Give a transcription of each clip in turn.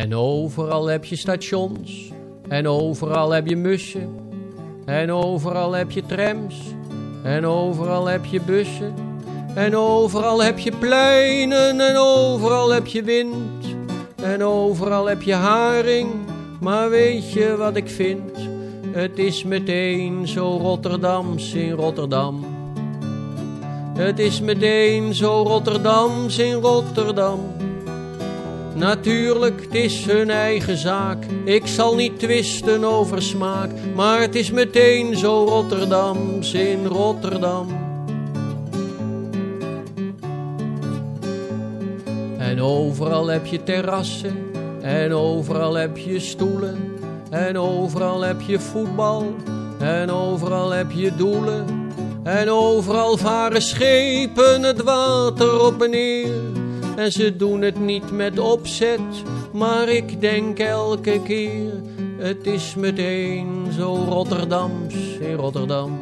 En overal heb je stations, en overal heb je mussen, en overal heb je trams, en overal heb je bussen, en overal heb je pleinen, en overal heb je wind, en overal heb je haring. Maar weet je wat ik vind? Het is meteen zo Rotterdams in Rotterdam. Het is meteen zo Rotterdams in Rotterdam. Natuurlijk, het is hun eigen zaak. Ik zal niet twisten over smaak, maar het is meteen zo Rotterdams in Rotterdam. En overal heb je terrassen, en overal heb je stoelen, en overal heb je voetbal, en overal heb je doelen. En overal varen schepen het water op en neer. En ze doen het niet met opzet, maar ik denk elke keer: het is meteen zo Rotterdams in Rotterdam.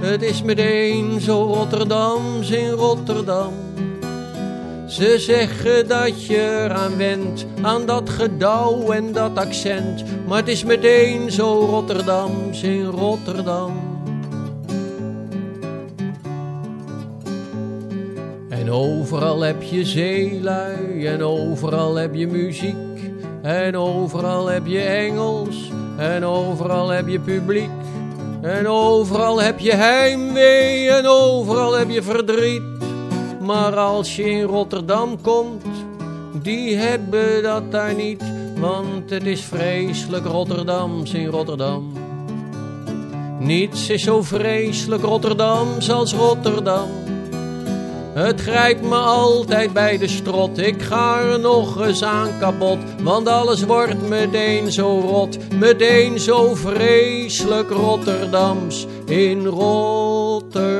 Het is meteen zo Rotterdams in Rotterdam. Ze zeggen dat je eraan went, aan dat gedouw en dat accent. Maar het is meteen zo Rotterdams in Rotterdam. En overal heb je zeelui en overal heb je muziek. En overal heb je Engels en overal heb je publiek. En overal heb je heimwee en overal heb je verdriet. Maar als je in Rotterdam komt, die hebben dat daar niet. Want het is vreselijk Rotterdams in Rotterdam. Niets is zo vreselijk Rotterdams als Rotterdam. Het grijpt me altijd bij de strot. Ik ga er nog eens aan kapot. Want alles wordt meteen zo rot. Meteen zo vreselijk Rotterdams in Rotterdam.